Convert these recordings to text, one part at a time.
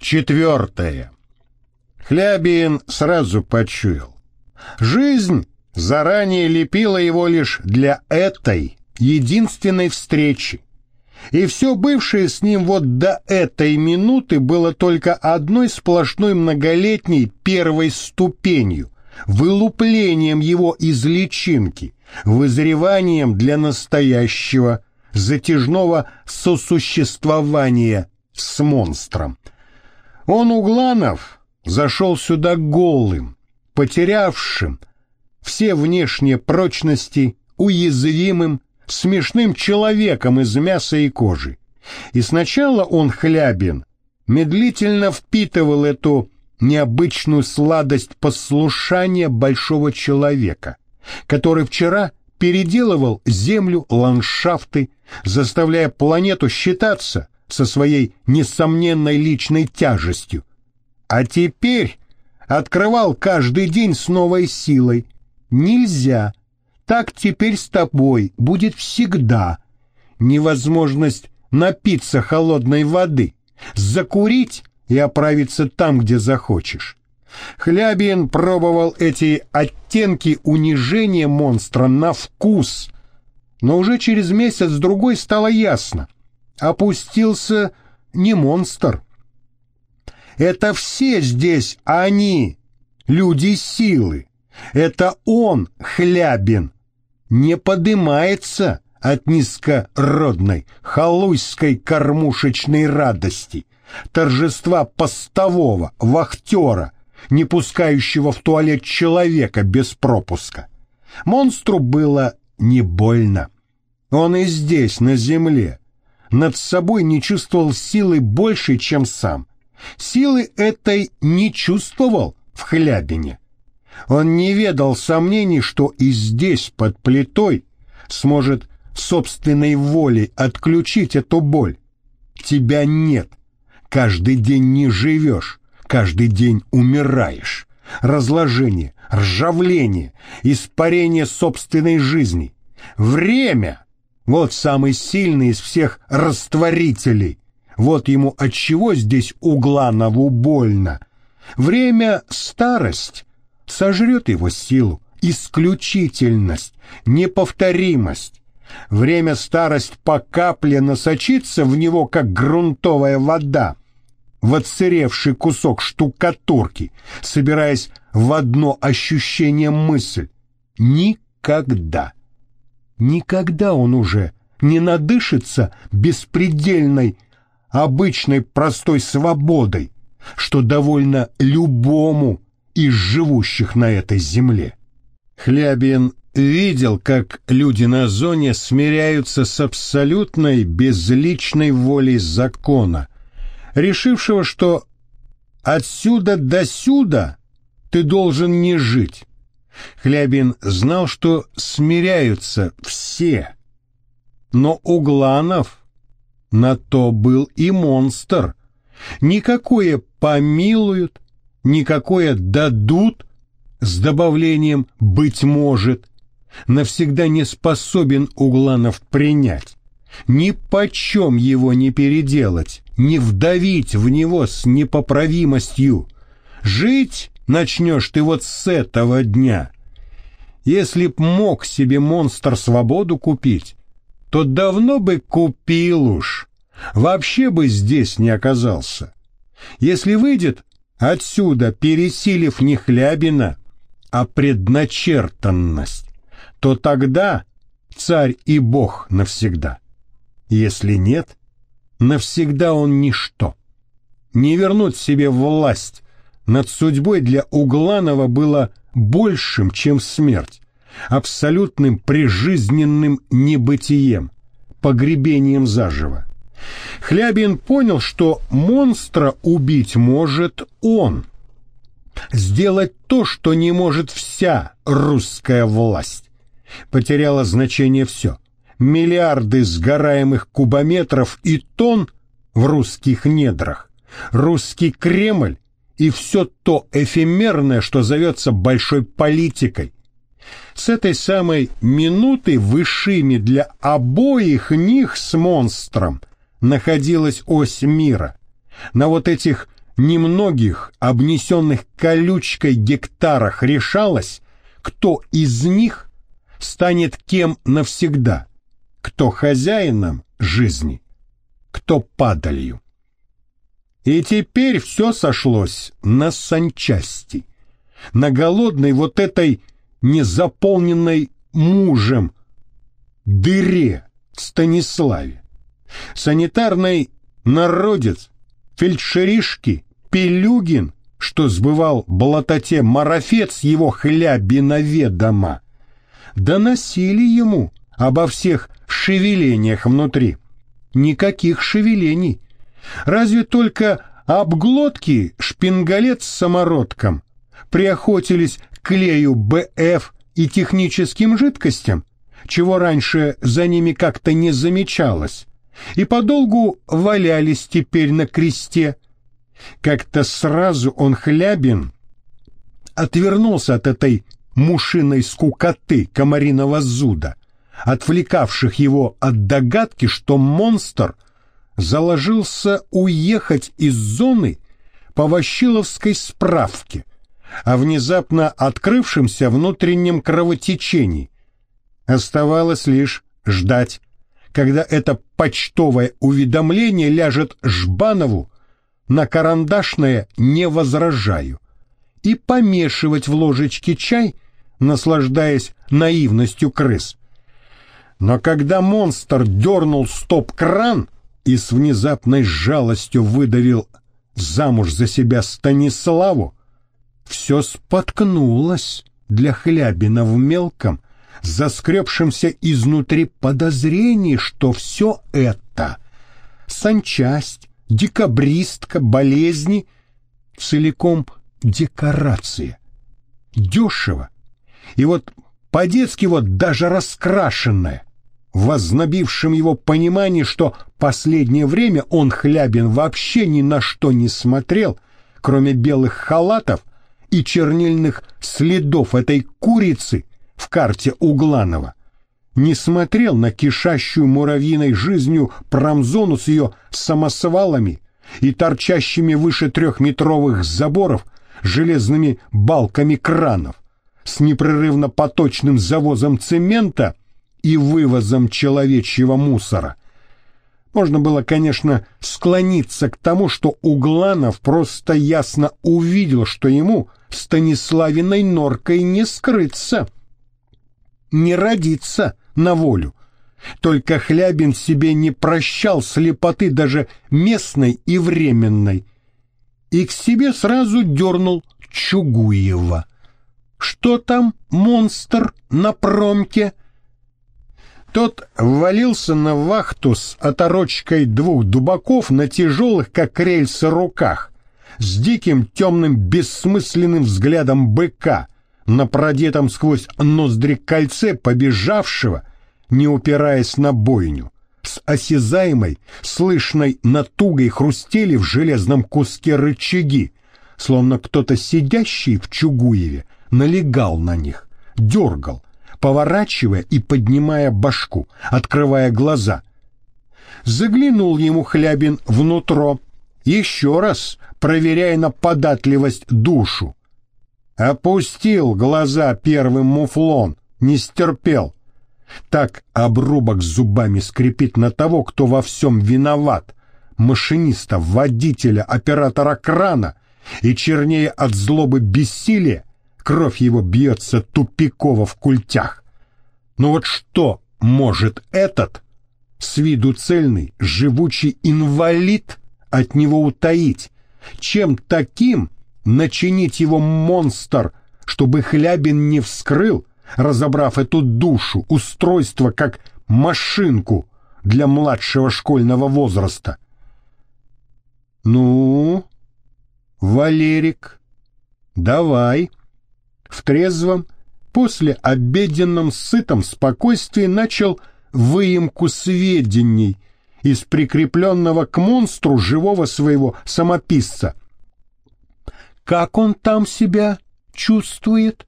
Четвертое. Хлябин сразу почуял. Жизнь заранее лепила его лишь для этой единственной встречи. И все бывшее с ним вот до этой минуты было только одной сплошной многолетней первой ступенью, вылуплением его из личинки, вызреванием для настоящего, затяжного сосуществования с монстром. Он, Угланов, зашел сюда голым, потерявшим все внешние прочности, уязвимым, смешным человеком из мяса и кожи. И сначала он, Хлябин, медлительно впитывал эту необычную сладость послушания большого человека, который вчера переделывал землю, ландшафты, заставляя планету считаться со своей несомненной личной тяжестью. А теперь открывал каждый день с новой силой. Нельзя. Так теперь с тобой будет всегда. Невозможность напиться холодной воды, закурить и оправиться там, где захочешь. Хлябин пробовал эти оттенки унижения монстра на вкус, но уже через месяц-другой стало ясно. Опустился не монстр. Это все здесь они, люди силы. Это он, Хлябин, не подымается от низкородной, халуйской кормушечной радости, торжества постового, вахтера, не пускающего в туалет человека без пропуска. Монстру было не больно. Он и здесь, на земле, над собой не чувствовал силы больше, чем сам. Силы этой не чувствовал в Хлябине. Он не ведал сомнений, что и здесь, под плитой, сможет собственной волей отключить эту боль. Тебя нет. Каждый день не живешь, каждый день умираешь. Разложение, ржавление, испарение собственной жизни. Время — вот самый сильный из всех растворителей. Вот ему от чего здесь Угланову больно. Время — старость, сожрет его силу, исключительность, неповторимость. Время старость по капле насочится в него, как грунтовая вода, в отсыревший кусок штукатурки, собираясь в одно ощущение мысль. Никогда, никогда он уже не надышится беспредельной, обычной простой свободой, что довольно любому из живущих на этой земле. Хлябин видел, как люди на зоне смиряются с абсолютной безличной волей закона, решившего, что отсюда до сюда ты должен не жить. Хлябин знал, что смиряются все. Но Угланов на то был и монстр. Никакое помилуют, никакое дадут с добавлением «быть может» навсегда не способен Угланов принять. Ни почем его не переделать, не вдавить в него с непоправимостью. Жить начнешь ты вот с этого дня. Если б мог себе монстр свободу купить, то давно бы купил уж, вообще бы здесь не оказался. Если выйдет, Отсюда, пересилив не Хлябина, а предначертанность, то тогда царь и бог навсегда. Если нет, навсегда он ничто. Не вернуть себе власть над судьбой для Угланова было большим, чем смерть, абсолютным прижизненным небытием, погребением заживо. Хлябин понял, что монстра убить может он. Сделать то, что не может вся русская власть. Потеряло значение все. Миллиарды сгораемых кубометров и тонн в русских недрах. Русский Кремль и все то эфемерное, что зовется большой политикой. С этой самой минуты высшими для обоих них с монстром находилась ось мира. На вот этих немногих обнесенных колючкой гектарах решалось, кто из них станет кем навсегда, кто хозяином жизни, кто падалью. И теперь все сошлось на санчасти, на голодной вот этой незаполненной мужем дыре Станиславе. Санитарный народец, фельдшеришки, Пелюгин, что сбывал болототе марафет его хлябиноведома, доносили ему обо всех шевелениях внутри. Никаких шевелений. Разве только обглотки шпингалет с самородком приохотились клею БФ и техническим жидкостям, чего раньше за ними как-то не замечалось, и подолгу валялись теперь на кресте. Как-то сразу он хлябин отвернулся от этой мушиной скукоты комариного зуда, отвлекавших его от догадки, что монстр заложился уехать из зоны по Ващиловской справке о внезапно открывшемся внутреннем кровотечении. Оставалось лишь ждать, когда это почтовое уведомление ляжет Жбанову на карандашное «не возражаю» и помешивать в ложечке чай, наслаждаясь наивностью крыс. Но когда монстр дернул стоп-кран и с внезапной жалостью выдавил замуж за себя Станиславу, все споткнулось для Хлябина в мелком, заскребшемся изнутри подозрении, что все это — санчасть, декабристка, болезни — целиком декорация. Дешево. И вот по-детски вот даже раскрашенная, в вознобившем его понимании, что последнее время он, Хлябин, вообще ни на что не смотрел, кроме белых халатов и чернильных следов этой курицы в карте Угланова. Не смотрел на кишащую муравьиной жизнью промзону с ее самосвалами и торчащими выше трехметровых заборов железными балками кранов, с непрерывно поточным завозом цемента и вывозом человечьего мусора. Можно было, конечно, склониться к тому, что Угланов просто ясно увидел, что ему Станиславиной норкой не скрыться, не родиться на волю. Только Хлябин себе не прощал слепоты даже местной и временной, и к себе сразу дернул Чугуева. Что там, монстр, на промке? Тот ввалился на вахту с оторочкой двух дубаков на тяжелых, как рельсы, руках, с диким темным бессмысленным взглядом быка, на продетом сквозь ноздри кольце побежавшего, не упираясь на бойню, с осязаемой, слышной натугой хрустели в железном куске рычаги, словно кто-то сидящий в Чугуеве налегал на них, дергал, поворачивая и поднимая башку, открывая глаза. Заглянул ему Хлябин внутрь, еще раз проверяя на податливость душу. Опустил глаза первым муфлон, не стерпел. Так обрубок зубами скрипит на того, кто во всем виноват. Машиниста, водителя, оператора крана. И чернее от злобы бессилия, кровь его бьется тупиково в культях. Но вот что может этот, с виду цельный, живучий инвалид, от него утаить? Чем таким начинить его монстр, чтобы Хлябин не вскрыл, разобрав эту душу, устройство как машинку для младшего школьного возраста? Ну, Валерик, давай. В трезвом, после обеденном сытом спокойствии начал выемку сведений из прикрепленного к монстру живого своего самописца. Как он там себя чувствует?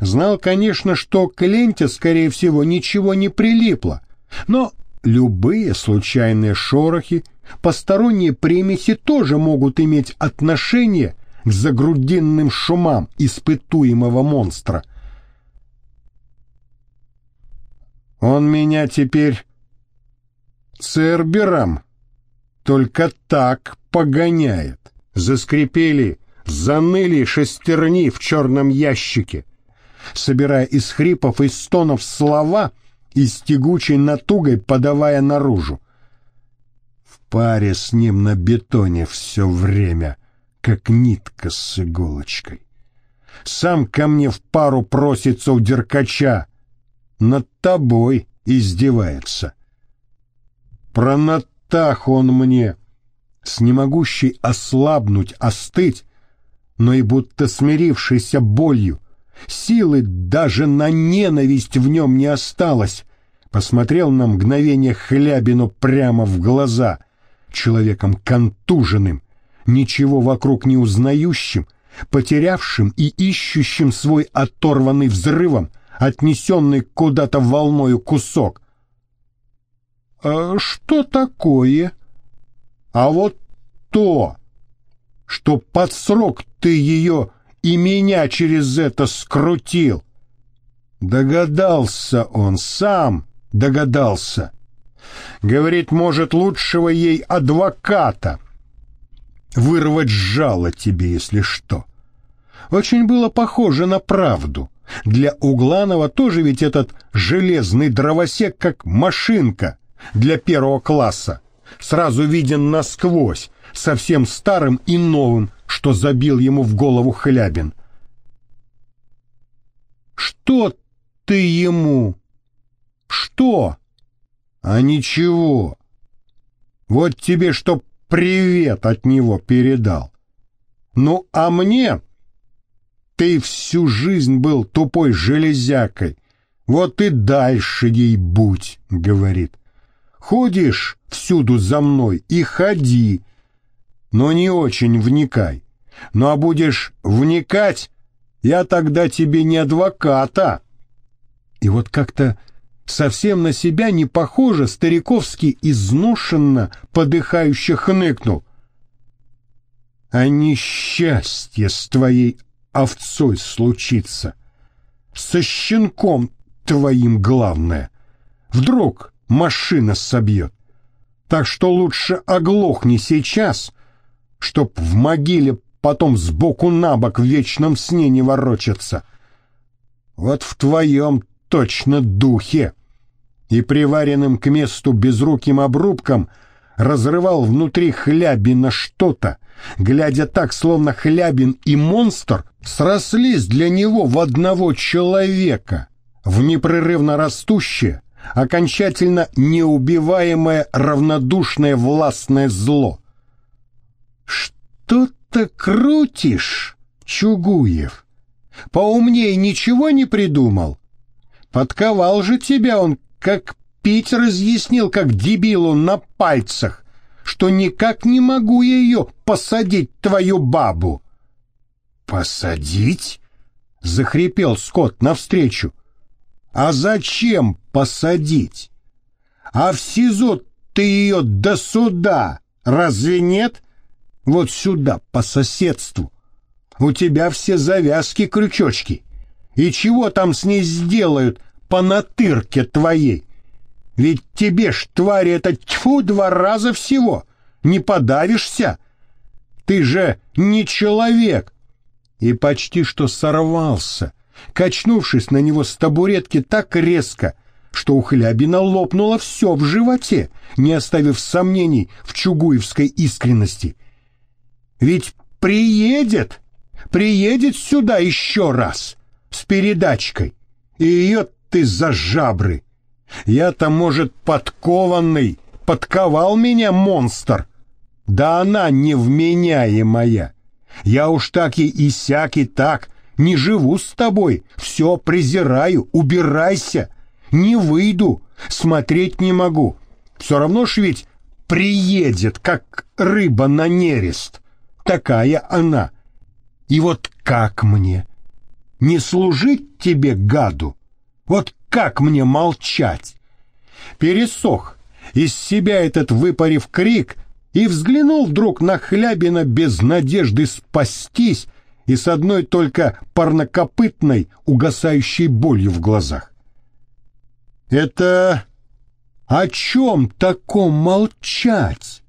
Знал, конечно, что к ленте, скорее всего, ничего не прилипло, но любые случайные шорохи, посторонние примеси тоже могут иметь отношение к загрудинным шумам испытуемого монстра. Он меня теперь цербером только так погоняет. Заскрипели, заныли шестерни в черном ящике, собирая из хрипов и стонов слова и с тягучей натугой подавая наружу. В паре с ним на бетоне все время, как нитка с иголочкой. Сам ко мне в пару просится у деркача, над тобой издевается. Про натах он мне, с немогущей ослабнуть, остыть, но и будто смирившийся болью, силы даже на ненависть в нем не осталось, посмотрел на мгновение Хлябину прямо в глаза, человеком контуженным, ничего вокруг не узнающим, потерявшим и ищущим свой оторванный взрывом, отнесенный куда-то волною кусок. «А что такое?» «А вот то, что под срок ты ее и меня через это скрутил». Догадался он сам, догадался. Говорит, может, лучшего ей адвоката. Вырвать жало тебе, если что. Очень было похоже на правду. Для Угланова тоже ведь этот железный дровосек как машинка для первого класса. Сразу виден насквозь, совсем старым и новым, что забил ему в голову Хлябин. «Что ты ему?» «Что?» «А ничего. Вот тебе чтоб привет от него передал. Ну, а мне ты всю жизнь был тупой железякой. Вот и дальше ей будь, — говорит. Ходишь всюду за мной и ходи, но не очень вникай. Ну а будешь вникать, я тогда тебе не адвоката. И вот как-то совсем на себя не похоже, стариковски изношенно, подыхающе хныкнул. А несчастье с твоей овцой случится. Со щенком твоим главное. Вдруг машина собьет. Так что лучше оглохни сейчас, чтоб в могиле потом сбоку на бок в вечном сне не ворочаться. Вот в твоем точно духе. И приваренным к месту безруким обрубком разрывал внутри хлябина что-то, глядя так, словно Хлябин и монстр срослись для него в одного человека, в непрерывно растущее, окончательно неубиваемое равнодушное властное зло. «Что ты крутишь, Чугуев? Поумнее ничего не придумал? Подковал же тебя он, как пить разъяснил, как дебилу на пальцах, что никак не могу ее посадить, твою бабу. Посадить? Захрипел Скотт навстречу. А зачем посадить? А в СИЗО ты ее до суда, разве нет? Вот сюда, по соседству. У тебя все завязки, крючочки. И чего там с ней сделают по натырке твоей? Ведь тебе ж, твари, это тьфу два раза всего. Не подавишься? Ты же не человек. И почти что сорвался, качнувшись на него с табуретки так резко, что у Хлябина лопнуло все в животе, не оставив сомнений в чугуевской искренности. Ведь приедет, приедет сюда еще раз с передачкой, и ее ты за жабры я-то, может, подкованный, подковал меня монстр. Да она невменяемая. Я уж так и и сяк и так, не живу с тобой, все презираю, убирайся. Не выйду, смотреть не могу. Все равно ж ведь приедет, как рыба на нерест. Такая она. И вот как мне? Не служить тебе, гаду? Вот как мне молчать? Пересох. Из себя этот выпарив крик, и взглянул вдруг на Хлябина без надежды спастись и с одной только парнокопытной, угасающей болью в глазах. «Это о чем таком молчать?»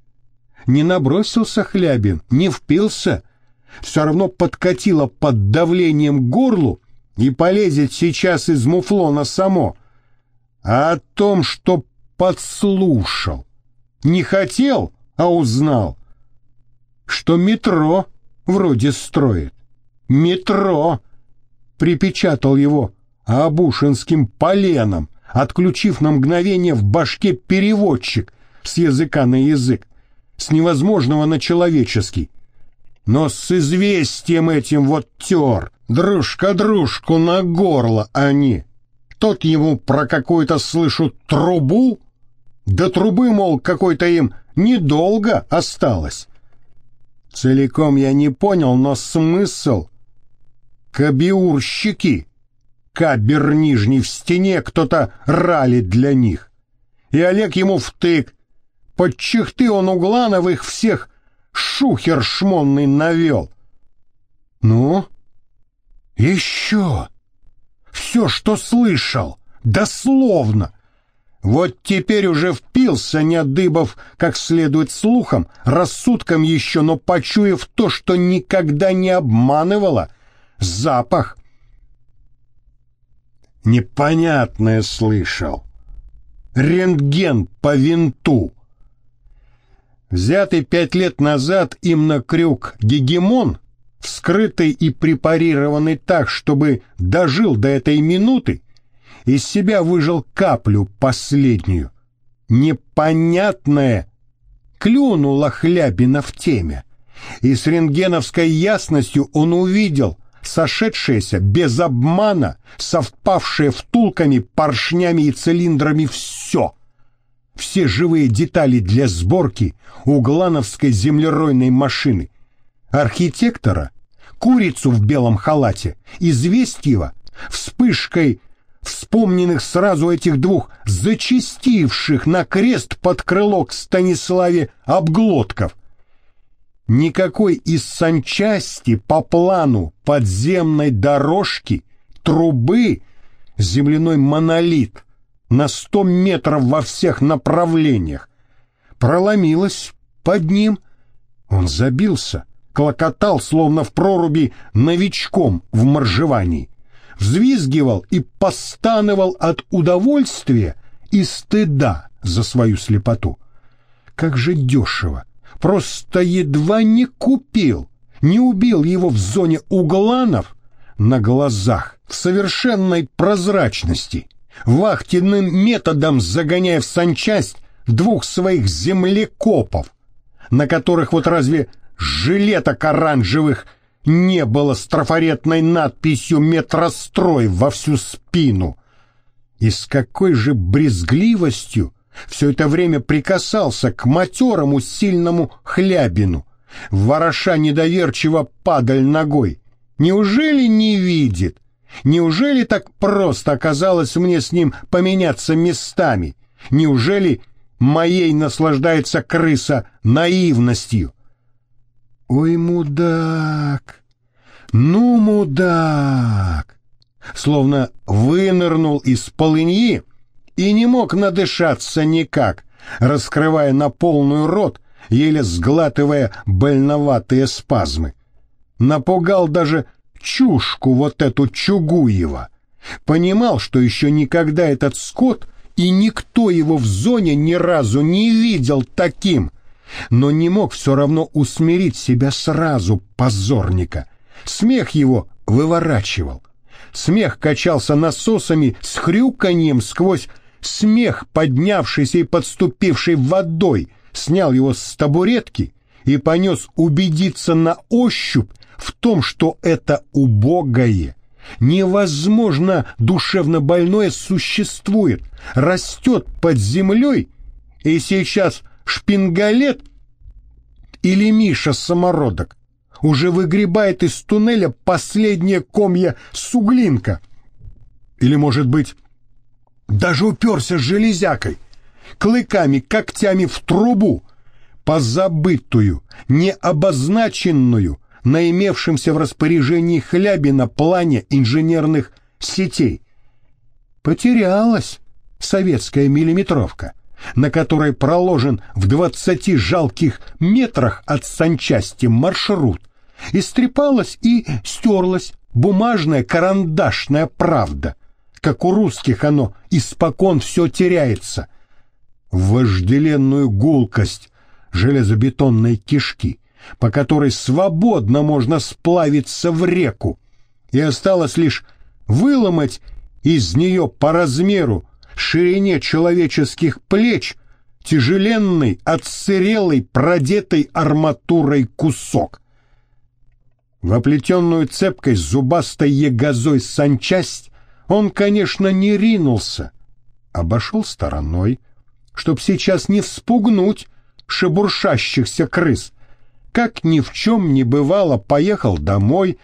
Не набросился Хлябин, не впился, все равно подкатило под давлением горлу и полезет сейчас из муфлона само. А о том, что подслушал. Не хотел, а узнал, что метро вроде строит. Метро! Припечатал его Абушинским поленом, отключив на мгновение в башке переводчик с языка на язык, с невозможного на человеческий. Но с известием этим вот тер, дружка дружку на горло они. Тот ему про какую-то, слышу, трубу, до трубы, мол, какой-то им недолго осталось. Целиком я не понял, но смысл Кабиурщики. Кабер нижний в стене кто-то ралит для них. И Олег ему втык. Под чехты он Углановых всех шухер шмонный навел. Ну? Еще. Все, что слышал. Дословно. Вот теперь уже впился Неодыбов как следует слухом, рассудком еще, но почуяв то, что никогда не обманывало — запах. Непонятное слышал. Рентген по винту. Взятый пять лет назад им на крюк гегемон, вскрытый и препарированный так, чтобы дожил до этой минуты, из себя выжил каплю последнюю. Непонятное клюнула Хлябина в теме, и с рентгеновской ясностью он увидел — сошедшееся без обмана, совпавшее втулками, поршнями и цилиндрами все. Все живые детали для сборки углановской землеройной машины. Архитектора, курицу в белом халате, известьева, вспышкой вспомненных сразу этих двух зачастивших на крест под крыло к Станиславе обглотков, Никакой из санчасти по плану подземной дорожки, трубы, земляной монолит на сто метров во всех направлениях. Проломилась под ним. Он забился, клокотал, словно в проруби, новичком в моржевании. Взвизгивал и постановал от удовольствия и стыда за свою слепоту. Как же дешево! просто едва не купил, не убил его в зоне угланов на глазах в совершенной прозрачности, вахтенным методом загоняя в санчасть двух своих землекопов, на которых вот разве жилеток оранжевых не было с трафаретной надписью «Метрострой» во всю спину. И с какой же брезгливостью все это время прикасался к матерому сильному хлябину, вороша недоверчиво падаль ногой. Неужели не видит? Неужели так просто оказалось мне с ним поменяться местами? Неужели моей наслаждается крыса наивностью? Ой, мудак! Ну, мудак! Словно вынырнул из полыньи и не мог надышаться никак, раскрывая на полную рот, еле сглатывая больноватые спазмы. Напугал даже чушку вот эту Чугуева. Понимал, что еще никогда этот скот и никто его в зоне ни разу не видел таким, но не мог все равно усмирить себя сразу, позорника. Смех его выворачивал. Смех качался насосами с хрюканьем сквозь Смех, поднявшийся и подступивший водой, снял его с табуретки и понес убедиться на ощупь в том, что это убогое, невозможно душевно больное существует, растет под землей, и сейчас шпингалет или Миша Самородок уже выгребает из туннеля последнее комья суглинка. Или, может быть, даже уперся с железякой, клыками, когтями в трубу, позабытую, необозначенную на имевшемся в распоряжении хляби на плане инженерных сетей. Потерялась советская миллиметровка, на которой проложен в двадцати жалких метрах от санчасти маршрут, истрепалась и стерлась бумажная карандашная правда. Как у русских оно испокон все теряется. Вожделенную гулкость железобетонной кишки, по которой свободно можно сплавиться в реку, и осталось лишь выломать из нее по размеру, ширине человеческих плеч тяжеленный, отсырелый, продетый арматурой кусок. В оплетенную цепкой зубастой ягозой санчасть он, конечно, не ринулся, обошел стороной, чтоб сейчас не вспугнуть шебуршащихся крыс. Как ни в чем не бывало, поехал домой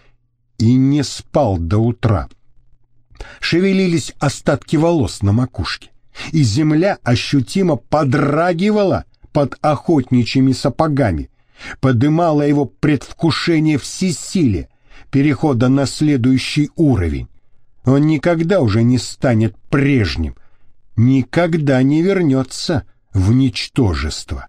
и не спал до утра. Шевелились остатки волос на макушке, и земля ощутимо подрагивала под охотничьими сапогами, подымала его предвкушение всесилия, перехода на следующий уровень. Он никогда уже не станет прежним, никогда не вернется в ничтожество.